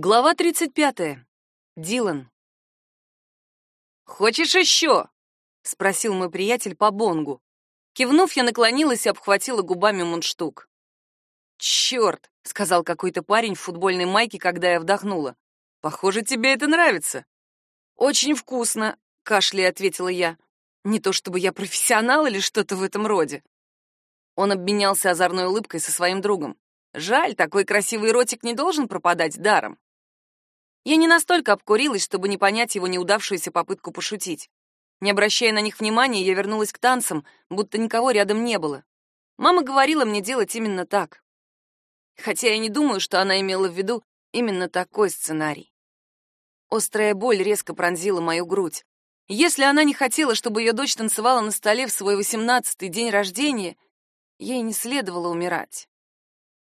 Глава 35. Дилан. «Хочешь еще?» — спросил мой приятель по бонгу. Кивнув, я наклонилась и обхватила губами мундштук. «Черт!» — сказал какой-то парень в футбольной майке, когда я вдохнула. «Похоже, тебе это нравится». «Очень вкусно», — кашляя ответила я. «Не то чтобы я профессионал или что-то в этом роде». Он обменялся озорной улыбкой со своим другом. «Жаль, такой красивый ротик не должен пропадать даром». Я не настолько обкурилась, чтобы не понять его неудавшуюся попытку пошутить. Не обращая на них внимания, я вернулась к танцам, будто никого рядом не было. Мама говорила мне делать именно так. Хотя я не думаю, что она имела в виду именно такой сценарий. Острая боль резко пронзила мою грудь. Если она не хотела, чтобы ее дочь танцевала на столе в свой восемнадцатый день рождения, ей не следовало умирать.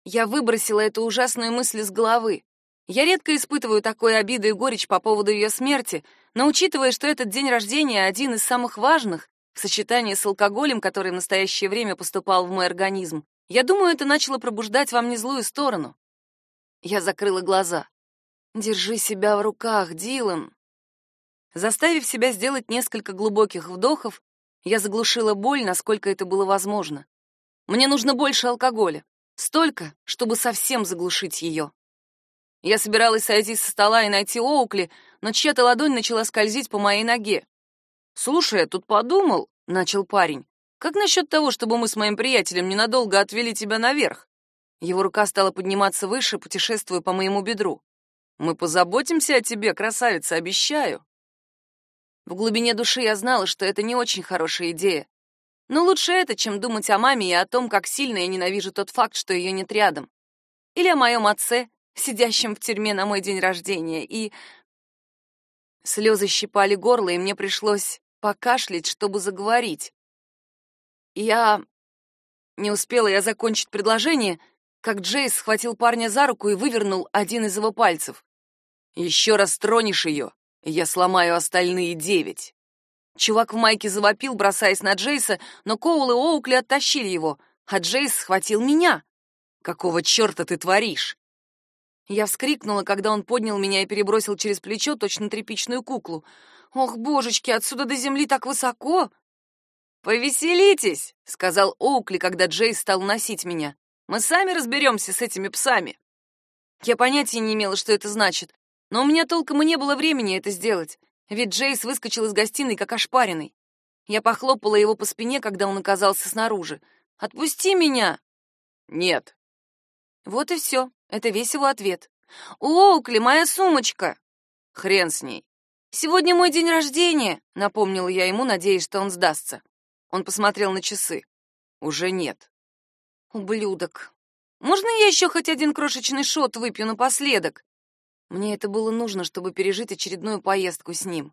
Я выбросила эту ужасную мысль из головы. Я редко испытываю такой обиду и горечь по поводу ее смерти, но учитывая, что этот день рождения один из самых важных, в сочетании с алкоголем, который в настоящее время поступал в мой организм, я думаю, это начало пробуждать во мне злую сторону. Я закрыла глаза. Держи себя в руках, Дилан. Заставив себя сделать несколько глубоких вдохов, я заглушила боль, насколько это было возможно. Мне нужно больше алкоголя, столько, чтобы совсем заглушить ее. Я собиралась сойти со стола и найти Оукли, но чья-то ладонь начала скользить по моей ноге. «Слушай, я тут подумал», — начал парень, «как насчет того, чтобы мы с моим приятелем ненадолго отвели тебя наверх?» Его рука стала подниматься выше, путешествуя по моему бедру. «Мы позаботимся о тебе, красавица, обещаю». В глубине души я знала, что это не очень хорошая идея. Но лучше это, чем думать о маме и о том, как сильно я ненавижу тот факт, что ее нет рядом. Или о моем отце, сидящим в тюрьме на мой день рождения, и... Слезы щипали горло, и мне пришлось покашлять, чтобы заговорить. Я... Не успела я закончить предложение, как Джейс схватил парня за руку и вывернул один из его пальцев. «Еще раз тронешь ее, я сломаю остальные девять». Чувак в майке завопил, бросаясь на Джейса, но Коул и Оукли оттащили его, а Джейс схватил меня. «Какого черта ты творишь?» Я вскрикнула, когда он поднял меня и перебросил через плечо точно тряпичную куклу. «Ох, божечки, отсюда до земли так высоко!» «Повеселитесь!» — сказал Оукли, когда Джей стал носить меня. «Мы сами разберемся с этими псами!» Я понятия не имела, что это значит, но у меня толком и не было времени это сделать, ведь Джейс выскочил из гостиной как ошпаренный. Я похлопала его по спине, когда он оказался снаружи. «Отпусти меня!» «Нет». Вот и все. Это весь его ответ. «Оукли, моя сумочка!» «Хрен с ней!» «Сегодня мой день рождения!» — напомнила я ему, надеясь, что он сдастся. Он посмотрел на часы. «Уже нет». «Ублюдок! Можно я еще хоть один крошечный шот выпью напоследок?» Мне это было нужно, чтобы пережить очередную поездку с ним.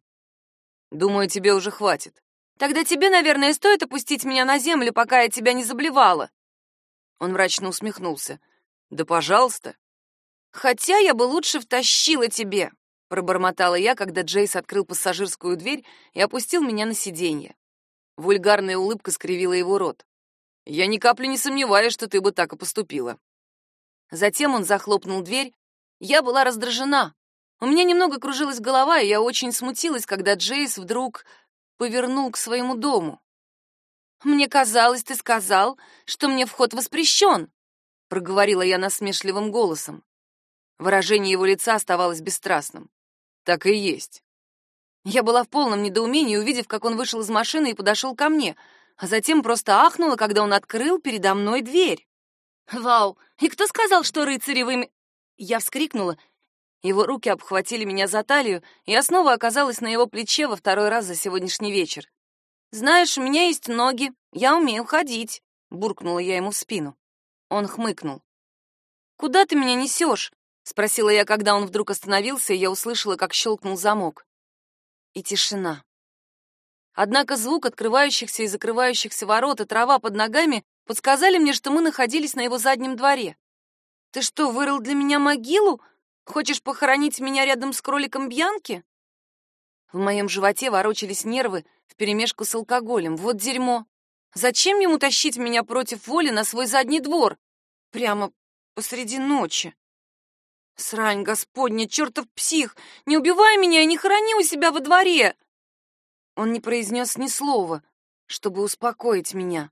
«Думаю, тебе уже хватит». «Тогда тебе, наверное, стоит опустить меня на землю, пока я тебя не заблевала». Он мрачно усмехнулся. Да пожалуйста. Хотя я бы лучше втащила тебе, пробормотала я, когда Джейс открыл пассажирскую дверь и опустил меня на сиденье. Вульгарная улыбка скривила его рот. Я ни капли не сомневаюсь, что ты бы так и поступила. Затем он захлопнул дверь. Я была раздражена. У меня немного кружилась голова, и я очень смутилась, когда Джейс вдруг повернул к своему дому. Мне казалось, ты сказал, что мне вход воспрещен проговорила я насмешливым голосом. Выражение его лица оставалось бесстрастным. Так и есть. Я была в полном недоумении, увидев, как он вышел из машины и подошел ко мне, а затем просто ахнула, когда он открыл передо мной дверь. Вау! И кто сказал, что рыцари вы Я вскрикнула. Его руки обхватили меня за талию, и я снова оказалась на его плече во второй раз за сегодняшний вечер. Знаешь, у меня есть ноги, я умею ходить, буркнула я ему в спину. Он хмыкнул. «Куда ты меня несешь?» — спросила я, когда он вдруг остановился, и я услышала, как щелкнул замок. И тишина. Однако звук открывающихся и закрывающихся ворот и трава под ногами подсказали мне, что мы находились на его заднем дворе. «Ты что, вырыл для меня могилу? Хочешь похоронить меня рядом с кроликом Бьянки?» В моем животе ворочались нервы вперемешку с алкоголем. Вот дерьмо. Зачем ему тащить меня против воли на свой задний двор? Прямо посреди ночи. Срань господня, чертов псих! Не убивай меня и не хорони у себя во дворе!» Он не произнес ни слова, чтобы успокоить меня.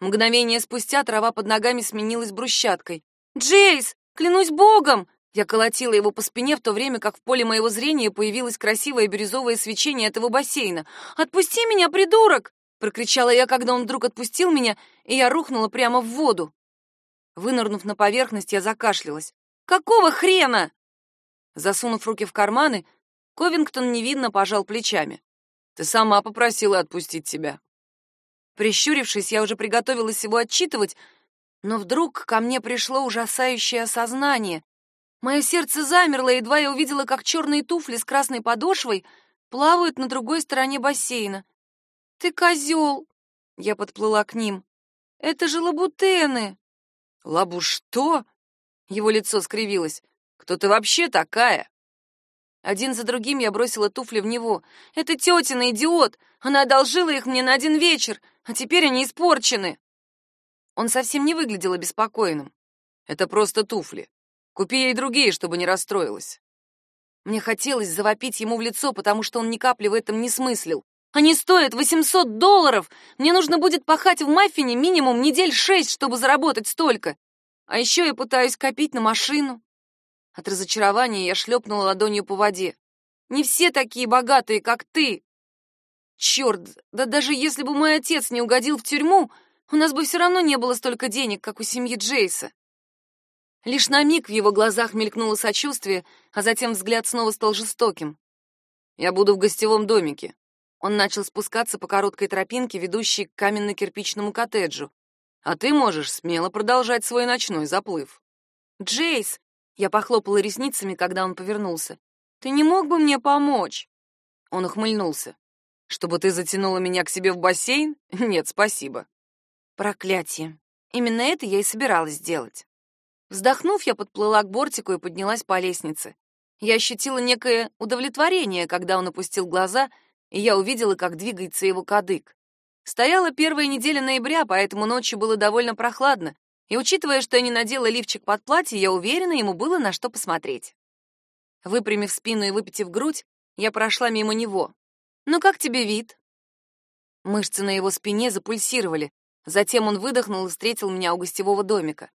Мгновение спустя трава под ногами сменилась брусчаткой. «Джейс, клянусь богом!» Я колотила его по спине, в то время как в поле моего зрения появилось красивое бирюзовое свечение этого бассейна. «Отпусти меня, придурок!» — прокричала я, когда он вдруг отпустил меня, и я рухнула прямо в воду. Вынырнув на поверхность, я закашлялась. «Какого хрена?» Засунув руки в карманы, Ковингтон невинно пожал плечами. «Ты сама попросила отпустить тебя». Прищурившись, я уже приготовилась его отчитывать, но вдруг ко мне пришло ужасающее осознание. Мое сердце замерло, едва я увидела, как черные туфли с красной подошвой плавают на другой стороне бассейна. «Ты козел!» — я подплыла к ним. «Это же лабутены!» «Лабу что?» — его лицо скривилось. «Кто ты вообще такая?» Один за другим я бросила туфли в него. «Это тетина, идиот! Она одолжила их мне на один вечер, а теперь они испорчены!» Он совсем не выглядел обеспокоенным. «Это просто туфли. Купи ей другие, чтобы не расстроилась». Мне хотелось завопить ему в лицо, потому что он ни капли в этом не смыслил. Они стоят 800 долларов. Мне нужно будет пахать в маффине минимум недель шесть, чтобы заработать столько. А еще я пытаюсь копить на машину. От разочарования я шлепнула ладонью по воде. Не все такие богатые, как ты. Черт, да даже если бы мой отец не угодил в тюрьму, у нас бы все равно не было столько денег, как у семьи Джейса. Лишь на миг в его глазах мелькнуло сочувствие, а затем взгляд снова стал жестоким. «Я буду в гостевом домике». Он начал спускаться по короткой тропинке, ведущей к каменно-кирпичному коттеджу. «А ты можешь смело продолжать свой ночной заплыв». «Джейс!» — я похлопала ресницами, когда он повернулся. «Ты не мог бы мне помочь?» Он ухмыльнулся. «Чтобы ты затянула меня к себе в бассейн? Нет, спасибо». Проклятие. Именно это я и собиралась сделать. Вздохнув, я подплыла к бортику и поднялась по лестнице. Я ощутила некое удовлетворение, когда он опустил глаза, и я увидела, как двигается его кадык. Стояла первая неделя ноября, поэтому ночью было довольно прохладно, и учитывая, что я не надела лифчик под платье, я уверена, ему было на что посмотреть. Выпрямив спину и выпитив грудь, я прошла мимо него. «Ну как тебе вид?» Мышцы на его спине запульсировали. Затем он выдохнул и встретил меня у гостевого домика.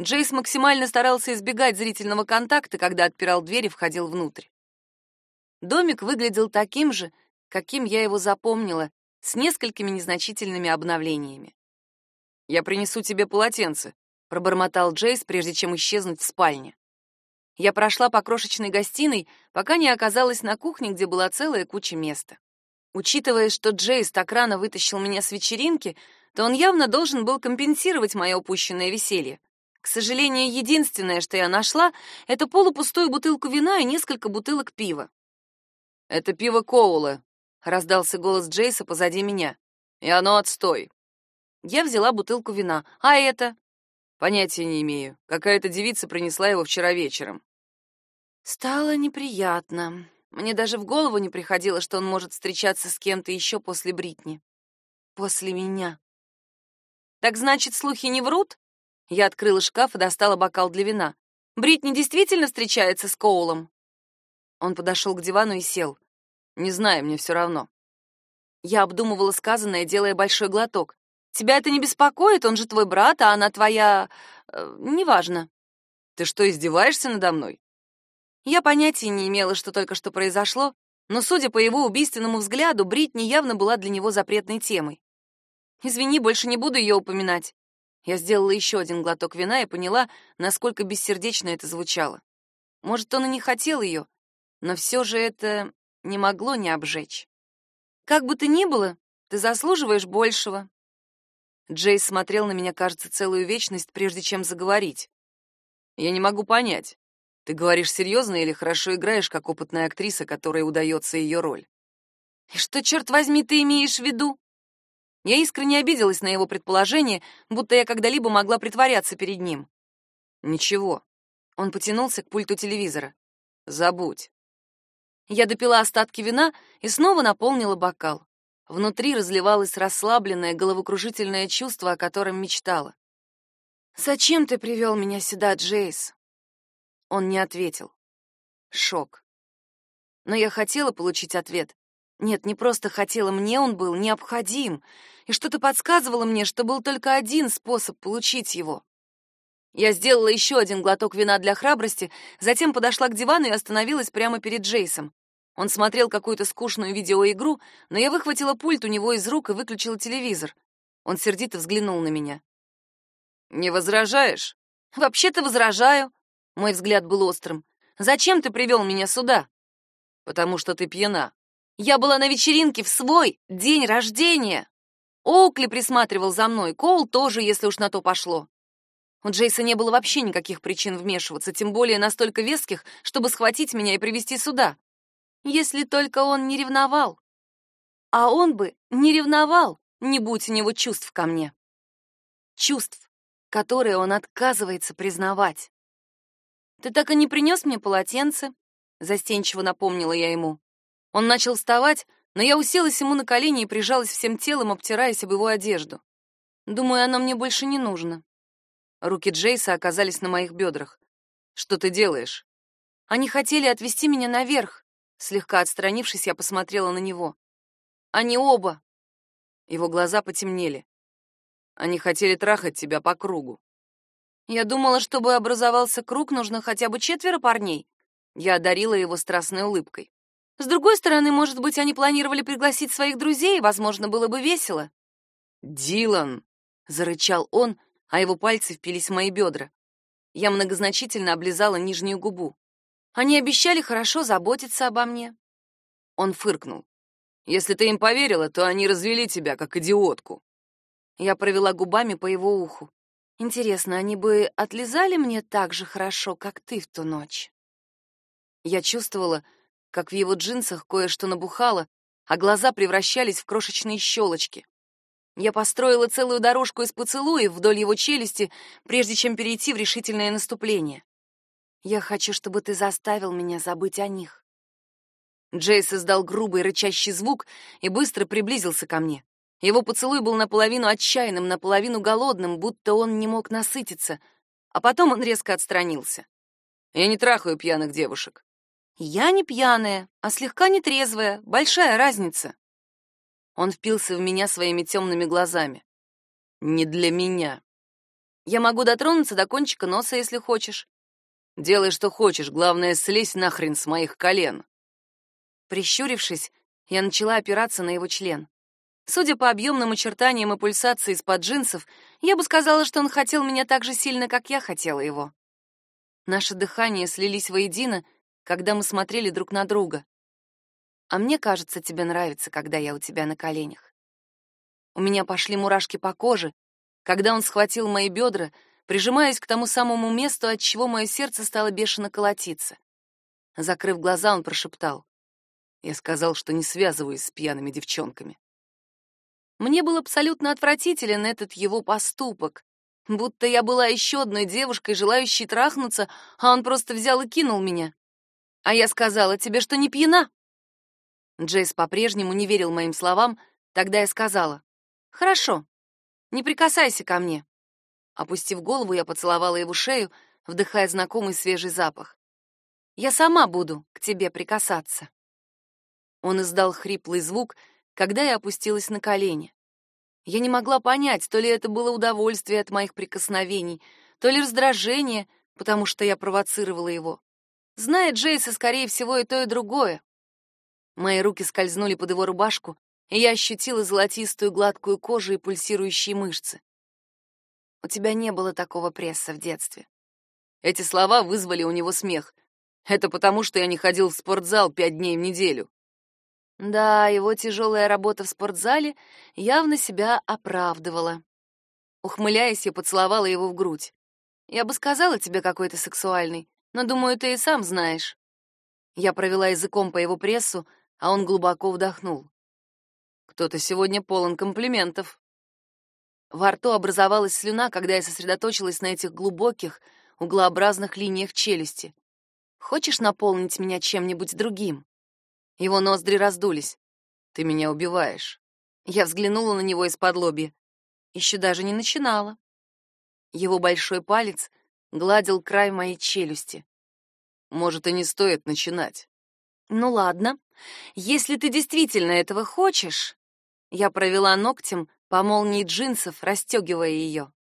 Джейс максимально старался избегать зрительного контакта, когда отпирал дверь и входил внутрь. Домик выглядел таким же, каким я его запомнила, с несколькими незначительными обновлениями. «Я принесу тебе полотенце», — пробормотал Джейс, прежде чем исчезнуть в спальне. Я прошла по крошечной гостиной, пока не оказалась на кухне, где была целая куча места. Учитывая, что Джейс так рано вытащил меня с вечеринки, то он явно должен был компенсировать мое упущенное веселье. К сожалению, единственное, что я нашла, это полупустую бутылку вина и несколько бутылок пива. «Это пиво Коула», — раздался голос Джейса позади меня. «И оно отстой». Я взяла бутылку вина. «А это?» «Понятия не имею. Какая-то девица принесла его вчера вечером». Стало неприятно. Мне даже в голову не приходило, что он может встречаться с кем-то еще после Бритни. После меня. Так значит, слухи не врут? Я открыла шкаф и достала бокал для вина. Бритни действительно встречается с Коулом? Он подошел к дивану и сел. Не знаю, мне все равно. Я обдумывала сказанное, делая большой глоток. Тебя это не беспокоит? Он же твой брат, а она твоя... Э, неважно. Ты что, издеваешься надо мной? Я понятия не имела, что только что произошло, но, судя по его убийственному взгляду, Бритни явно была для него запретной темой. Извини, больше не буду ее упоминать. Я сделала еще один глоток вина и поняла, насколько бессердечно это звучало. Может, он и не хотел ее, но все же это не могло не обжечь. Как бы то ни было, ты заслуживаешь большего. Джейс смотрел на меня, кажется, целую вечность, прежде чем заговорить. Я не могу понять, ты говоришь серьезно или хорошо играешь, как опытная актриса, которой удается ее роль? И что, черт возьми, ты имеешь в виду? Я искренне обиделась на его предположение, будто я когда-либо могла притворяться перед ним. Ничего. Он потянулся к пульту телевизора. Забудь. Я допила остатки вина и снова наполнила бокал. Внутри разливалось расслабленное, головокружительное чувство, о котором мечтала. «Зачем ты привел меня сюда, Джейс?» Он не ответил. Шок. Но я хотела получить ответ. Нет, не просто хотела, мне он был необходим. И что-то подсказывало мне, что был только один способ получить его. Я сделала еще один глоток вина для храбрости, затем подошла к дивану и остановилась прямо перед Джейсом. Он смотрел какую-то скучную видеоигру, но я выхватила пульт у него из рук и выключила телевизор. Он сердито взглянул на меня. «Не возражаешь?» «Вообще-то возражаю». Мой взгляд был острым. «Зачем ты привел меня сюда?» «Потому что ты пьяна». «Я была на вечеринке в свой день рождения». Оукли присматривал за мной, Коул тоже, если уж на то пошло. У Джейса не было вообще никаких причин вмешиваться, тем более настолько веских, чтобы схватить меня и привести сюда. Если только он не ревновал. А он бы не ревновал, не будь у него чувств ко мне. Чувств, которые он отказывается признавать. «Ты так и не принес мне полотенце?» — застенчиво напомнила я ему. Он начал вставать, но я уселась ему на колени и прижалась всем телом, обтираясь об его одежду. Думаю, оно мне больше не нужно. Руки Джейса оказались на моих бедрах. «Что ты делаешь?» «Они хотели отвезти меня наверх». Слегка отстранившись, я посмотрела на него. «Они оба». Его глаза потемнели. «Они хотели трахать тебя по кругу». «Я думала, чтобы образовался круг, нужно хотя бы четверо парней». Я одарила его страстной улыбкой. «С другой стороны, может быть, они планировали пригласить своих друзей, возможно, было бы весело». «Дилан!» — зарычал он, а его пальцы впились в мои бедра. Я многозначительно облизала нижнюю губу. Они обещали хорошо заботиться обо мне. Он фыркнул. Если ты им поверила, то они развели тебя как идиотку. Я провела губами по его уху. Интересно, они бы отлизали мне так же хорошо, как ты в ту ночь? Я чувствовала, как в его джинсах кое-что набухало, а глаза превращались в крошечные щелочки. Я построила целую дорожку из поцелуев вдоль его челюсти, прежде чем перейти в решительное наступление. Я хочу, чтобы ты заставил меня забыть о них. Джейс издал грубый рычащий звук и быстро приблизился ко мне. Его поцелуй был наполовину отчаянным, наполовину голодным, будто он не мог насытиться, а потом он резко отстранился. Я не трахаю пьяных девушек. Я не пьяная, а слегка нетрезвая, большая разница. Он впился в меня своими темными глазами. «Не для меня». «Я могу дотронуться до кончика носа, если хочешь». «Делай, что хочешь, главное, слезь нахрен с моих колен». Прищурившись, я начала опираться на его член. Судя по объемным очертаниям и пульсации из-под джинсов, я бы сказала, что он хотел меня так же сильно, как я хотела его. Наши дыхания слились воедино, когда мы смотрели друг на друга. А мне кажется, тебе нравится, когда я у тебя на коленях. У меня пошли мурашки по коже, когда он схватил мои бедра, прижимаясь к тому самому месту, от чего мое сердце стало бешено колотиться. Закрыв глаза, он прошептал: "Я сказал, что не связываюсь с пьяными девчонками". Мне был абсолютно отвратителен этот его поступок, будто я была еще одной девушкой, желающей трахнуться, а он просто взял и кинул меня. А я сказала: "Тебе что, не пьяна?" Джейс по-прежнему не верил моим словам, тогда я сказала: "Хорошо. Не прикасайся ко мне". Опустив голову, я поцеловала его шею, вдыхая знакомый свежий запах. "Я сама буду к тебе прикасаться". Он издал хриплый звук, когда я опустилась на колени. Я не могла понять, то ли это было удовольствие от моих прикосновений, то ли раздражение, потому что я провоцировала его. Зная Джейса, скорее всего, и то, и другое. Мои руки скользнули под его рубашку, и я ощутила золотистую гладкую кожу и пульсирующие мышцы. У тебя не было такого пресса в детстве. Эти слова вызвали у него смех. Это потому, что я не ходил в спортзал пять дней в неделю. Да, его тяжелая работа в спортзале явно себя оправдывала. Ухмыляясь, я поцеловала его в грудь. Я бы сказала тебе какой-то сексуальный, но думаю, ты и сам знаешь. Я провела языком по его прессу, а он глубоко вдохнул. Кто-то сегодня полон комплиментов. Во рту образовалась слюна, когда я сосредоточилась на этих глубоких, углообразных линиях челюсти. Хочешь наполнить меня чем-нибудь другим? Его ноздри раздулись. Ты меня убиваешь. Я взглянула на него из-под лобья. Еще даже не начинала. Его большой палец гладил край моей челюсти. Может, и не стоит начинать. Ну ладно. Если ты действительно этого хочешь, я провела ногтем по молнии джинсов, расстегивая ее.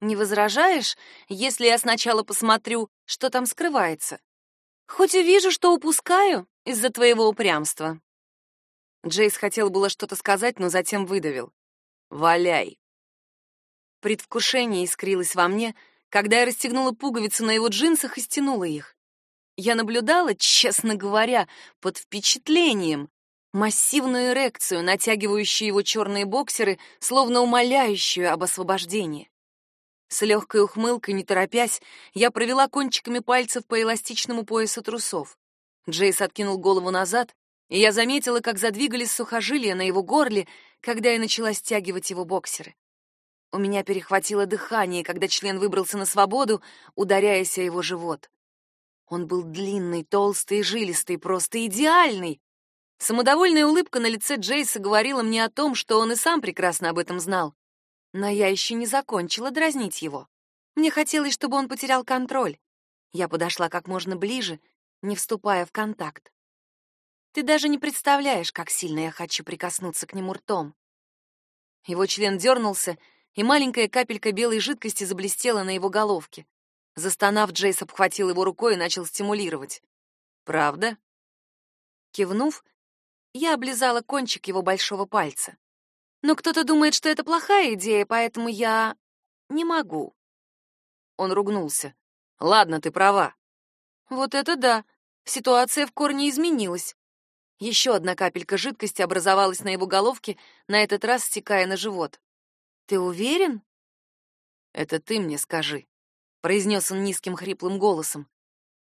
Не возражаешь, если я сначала посмотрю, что там скрывается? Хоть увижу, что упускаю из-за твоего упрямства. Джейс хотел было что-то сказать, но затем выдавил. «Валяй!» Предвкушение искрилось во мне, когда я расстегнула пуговицы на его джинсах и стянула их. Я наблюдала, честно говоря, под впечатлением, массивную эрекцию, натягивающую его черные боксеры, словно умоляющую об освобождении. С легкой ухмылкой, не торопясь, я провела кончиками пальцев по эластичному поясу трусов. Джейс откинул голову назад, и я заметила, как задвигались сухожилия на его горле, когда я начала стягивать его боксеры. У меня перехватило дыхание, когда член выбрался на свободу, ударяясь о его живот. Он был длинный, толстый жилистый, просто идеальный. Самодовольная улыбка на лице Джейса говорила мне о том, что он и сам прекрасно об этом знал. Но я еще не закончила дразнить его. Мне хотелось, чтобы он потерял контроль. Я подошла как можно ближе, не вступая в контакт. Ты даже не представляешь, как сильно я хочу прикоснуться к нему ртом. Его член дернулся, и маленькая капелька белой жидкости заблестела на его головке. Застонав, Джейс обхватил его рукой и начал стимулировать. «Правда?» Кивнув, я облизала кончик его большого пальца. «Но кто-то думает, что это плохая идея, поэтому я... не могу». Он ругнулся. «Ладно, ты права». «Вот это да! Ситуация в корне изменилась. Еще одна капелька жидкости образовалась на его головке, на этот раз стекая на живот. Ты уверен? Это ты мне скажи, произнес он низким хриплым голосом.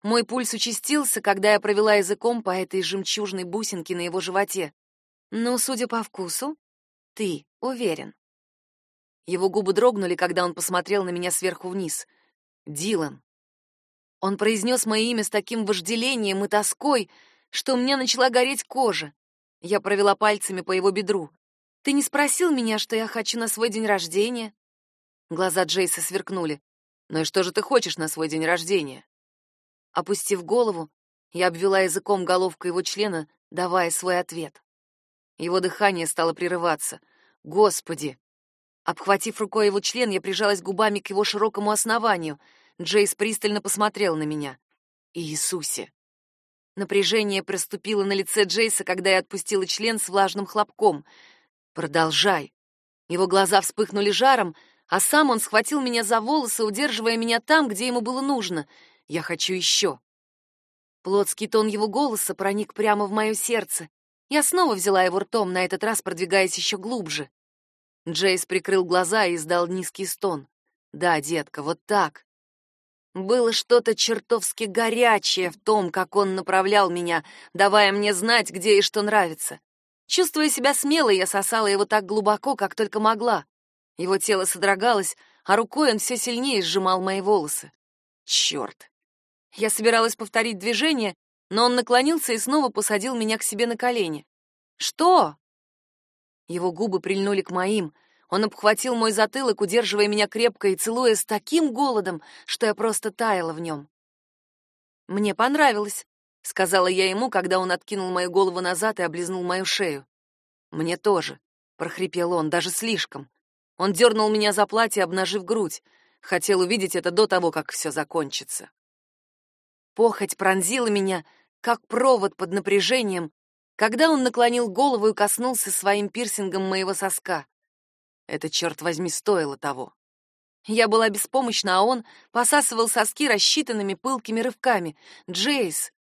Мой пульс участился, когда я провела языком по этой жемчужной бусинке на его животе. Но, судя по вкусу, ты уверен. Его губы дрогнули, когда он посмотрел на меня сверху вниз. Дилан. Он произнес мое имя с таким вожделением и тоской, что у меня начала гореть кожа. Я провела пальцами по его бедру. Ты не спросил меня, что я хочу на свой день рождения?» Глаза Джейса сверкнули. «Ну и что же ты хочешь на свой день рождения?» Опустив голову, я обвела языком головку его члена, давая свой ответ. Его дыхание стало прерываться. «Господи!» Обхватив рукой его член, я прижалась губами к его широкому основанию. Джейс пристально посмотрел на меня. «Иисусе!» Напряжение проступило на лице Джейса, когда я отпустила член с влажным хлопком — Продолжай. Его глаза вспыхнули жаром, а сам он схватил меня за волосы, удерживая меня там, где ему было нужно. Я хочу еще. Плотский тон его голоса проник прямо в мое сердце. Я снова взяла его ртом, на этот раз продвигаясь еще глубже. Джейс прикрыл глаза и издал низкий стон. «Да, детка, вот так». Было что-то чертовски горячее в том, как он направлял меня, давая мне знать, где и что нравится. Чувствуя себя смело, я сосала его так глубоко, как только могла. Его тело содрогалось, а рукой он все сильнее сжимал мои волосы. Черт! Я собиралась повторить движение, но он наклонился и снова посадил меня к себе на колени. «Что?» Его губы прильнули к моим. Он обхватил мой затылок, удерживая меня крепко и целуя с таким голодом, что я просто таяла в нем. Мне понравилось сказала я ему, когда он откинул мою голову назад и облизнул мою шею. Мне тоже, прохрипел он, даже слишком. Он дернул меня за платье, обнажив грудь. Хотел увидеть это до того, как все закончится. Похоть пронзила меня, как провод под напряжением, когда он наклонил голову и коснулся своим пирсингом моего соска. Это, черт возьми, стоило того. Я была беспомощна, а он посасывал соски рассчитанными пылкими рывками. «Джейс,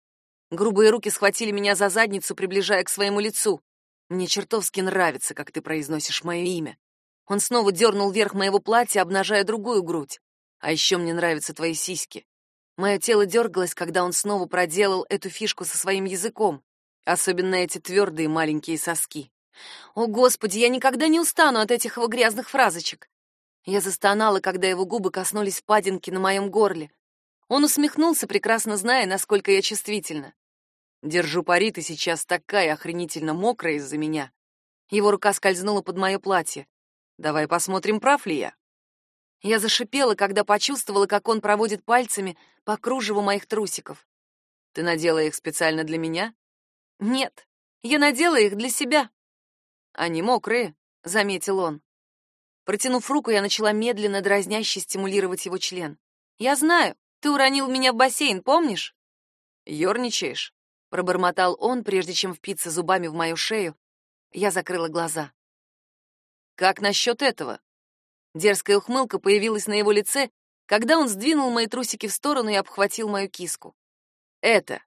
Грубые руки схватили меня за задницу, приближая к своему лицу. Мне чертовски нравится, как ты произносишь мое имя. Он снова дернул вверх моего платья, обнажая другую грудь. А еще мне нравятся твои сиськи. Мое тело дергалось, когда он снова проделал эту фишку со своим языком, особенно эти твердые маленькие соски. О, Господи, я никогда не устану от этих его грязных фразочек. Я застонала, когда его губы коснулись впадинки на моем горле. Он усмехнулся, прекрасно зная, насколько я чувствительна. Держу пари, ты сейчас такая охренительно мокрая из-за меня. Его рука скользнула под мое платье. Давай посмотрим, прав ли я. Я зашипела, когда почувствовала, как он проводит пальцами по кружеву моих трусиков. Ты надела их специально для меня? Нет, я надела их для себя. Они мокрые, заметил он. Протянув руку, я начала медленно дразняще стимулировать его член. Я знаю, ты уронил меня в бассейн, помнишь? Ёрничаешь? пробормотал он, прежде чем впиться зубами в мою шею. Я закрыла глаза. Как насчет этого? Дерзкая ухмылка появилась на его лице, когда он сдвинул мои трусики в сторону и обхватил мою киску. Это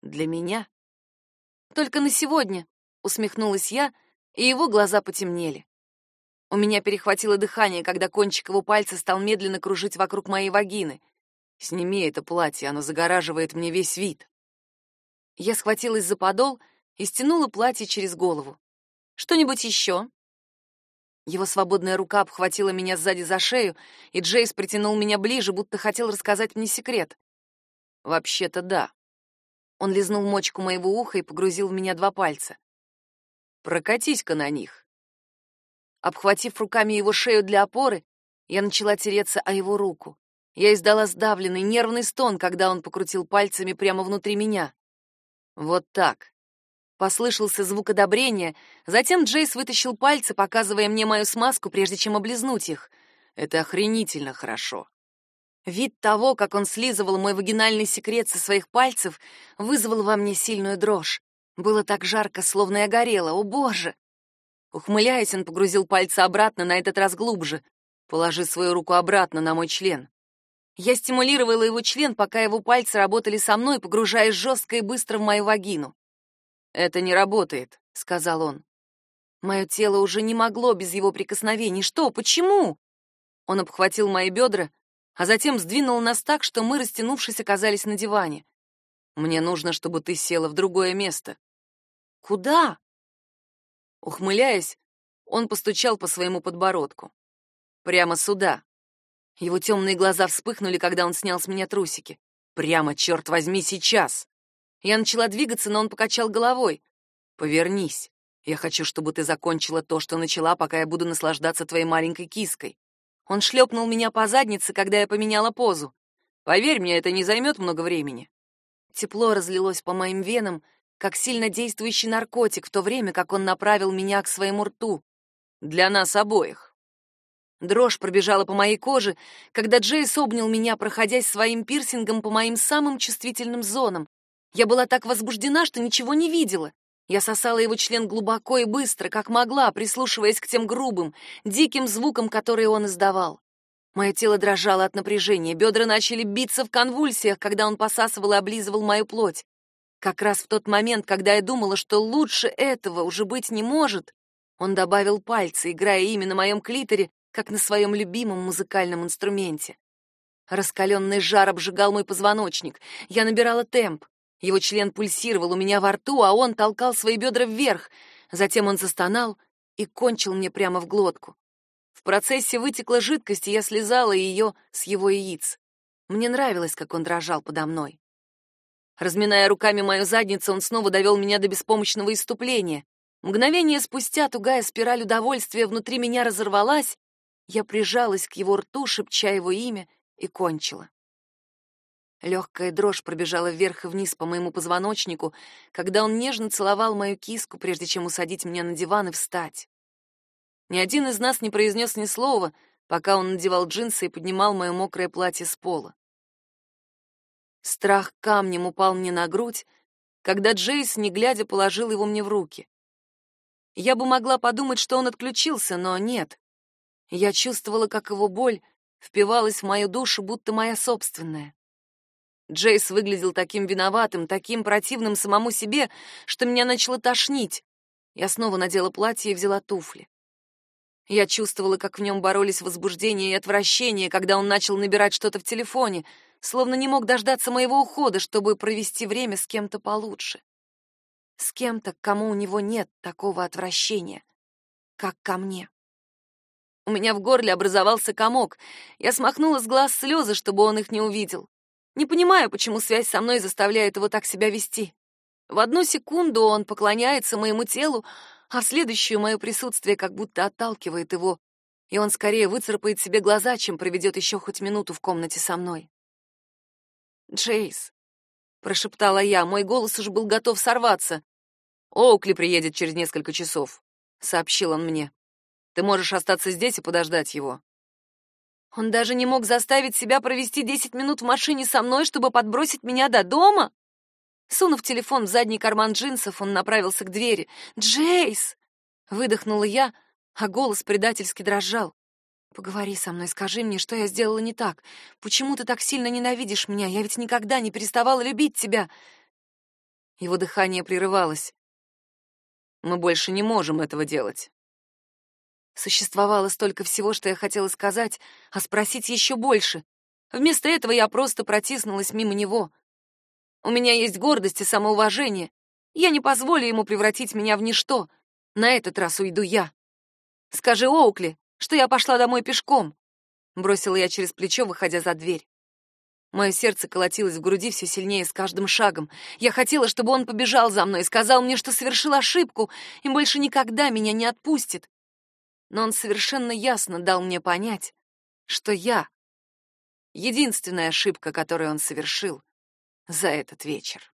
для меня. Только на сегодня, усмехнулась я, и его глаза потемнели. У меня перехватило дыхание, когда кончик его пальца стал медленно кружить вокруг моей вагины. Сними это платье, оно загораживает мне весь вид. Я схватилась за подол и стянула платье через голову. Что-нибудь еще? Его свободная рука обхватила меня сзади за шею, и Джейс притянул меня ближе, будто хотел рассказать мне секрет. Вообще-то да. Он лизнул мочку моего уха и погрузил в меня два пальца. Прокатись-ка на них. Обхватив руками его шею для опоры, я начала тереться о его руку. Я издала сдавленный нервный стон, когда он покрутил пальцами прямо внутри меня. Вот так. Послышался звук одобрения, затем Джейс вытащил пальцы, показывая мне мою смазку, прежде чем облизнуть их. Это охренительно хорошо. Вид того, как он слизывал мой вагинальный секрет со своих пальцев, вызвал во мне сильную дрожь. Было так жарко, словно я горела. О, боже! Ухмыляясь, он погрузил пальцы обратно, на этот раз глубже. Положи свою руку обратно на мой член. Я стимулировала его член, пока его пальцы работали со мной, погружаясь жестко и быстро в мою вагину. «Это не работает», — сказал он. Мое тело уже не могло без его прикосновений. Что? Почему? Он обхватил мои бедра, а затем сдвинул нас так, что мы, растянувшись, оказались на диване. Мне нужно, чтобы ты села в другое место. Куда? Ухмыляясь, он постучал по своему подбородку. Прямо сюда. Его темные глаза вспыхнули, когда он снял с меня трусики. Прямо, черт возьми, сейчас. Я начала двигаться, но он покачал головой. «Повернись. Я хочу, чтобы ты закончила то, что начала, пока я буду наслаждаться твоей маленькой киской». Он шлепнул меня по заднице, когда я поменяла позу. «Поверь мне, это не займет много времени». Тепло разлилось по моим венам, как сильно действующий наркотик, в то время как он направил меня к своему рту. Для нас обоих. Дрожь пробежала по моей коже, когда Джейс обнял меня, проходясь своим пирсингом по моим самым чувствительным зонам, я была так возбуждена, что ничего не видела. Я сосала его член глубоко и быстро, как могла, прислушиваясь к тем грубым, диким звукам, которые он издавал. Мое тело дрожало от напряжения, бедра начали биться в конвульсиях, когда он посасывал и облизывал мою плоть. Как раз в тот момент, когда я думала, что лучше этого уже быть не может, он добавил пальцы, играя ими на моем клиторе, как на своем любимом музыкальном инструменте. Раскаленный жар обжигал мой позвоночник. Я набирала темп. Его член пульсировал у меня во рту, а он толкал свои бедра вверх. Затем он застонал и кончил мне прямо в глотку. В процессе вытекла жидкость, и я слезала ее с его яиц. Мне нравилось, как он дрожал подо мной. Разминая руками мою задницу, он снова довел меня до беспомощного иступления. Мгновение спустя тугая спираль удовольствия внутри меня разорвалась, я прижалась к его рту, шепча его имя, и кончила. Легкая дрожь пробежала вверх и вниз по моему позвоночнику, когда он нежно целовал мою киску, прежде чем усадить меня на диван и встать. Ни один из нас не произнес ни слова, пока он надевал джинсы и поднимал мое мокрое платье с пола. Страх камнем упал мне на грудь, когда Джейс, не глядя, положил его мне в руки. Я бы могла подумать, что он отключился, но нет. Я чувствовала, как его боль впивалась в мою душу, будто моя собственная. Джейс выглядел таким виноватым, таким противным самому себе, что меня начало тошнить. Я снова надела платье и взяла туфли. Я чувствовала, как в нем боролись возбуждение и отвращение, когда он начал набирать что-то в телефоне, словно не мог дождаться моего ухода, чтобы провести время с кем-то получше. С кем-то, кому у него нет такого отвращения, как ко мне. У меня в горле образовался комок. Я смахнула с глаз слезы, чтобы он их не увидел. Не понимаю, почему связь со мной заставляет его так себя вести. В одну секунду он поклоняется моему телу, а в следующую мое присутствие как будто отталкивает его, и он скорее выцарапает себе глаза, чем проведет еще хоть минуту в комнате со мной. Джейс. — прошептала я. Мой голос уж был готов сорваться. «Оукли приедет через несколько часов», — сообщил он мне. «Ты можешь остаться здесь и подождать его». Он даже не мог заставить себя провести десять минут в машине со мной, чтобы подбросить меня до дома? Сунув телефон в задний карман джинсов, он направился к двери. «Джейс!» — выдохнула я, а голос предательски дрожал. «Поговори со мной, скажи мне, что я сделала не так. Почему ты так сильно ненавидишь меня? Я ведь никогда не переставала любить тебя!» Его дыхание прерывалось. «Мы больше не можем этого делать». Существовало столько всего, что я хотела сказать, а спросить еще больше. Вместо этого я просто протиснулась мимо него. У меня есть гордость и самоуважение. Я не позволю ему превратить меня в ничто. На этот раз уйду я. Скажи Оукли, что я пошла домой пешком. Бросила я через плечо, выходя за дверь. Мое сердце колотилось в груди все сильнее с каждым шагом. Я хотела, чтобы он побежал за мной и сказал мне, что совершил ошибку и больше никогда меня не отпустит. Но он совершенно ясно дал мне понять, что я — единственная ошибка, которую он совершил, за этот вечер.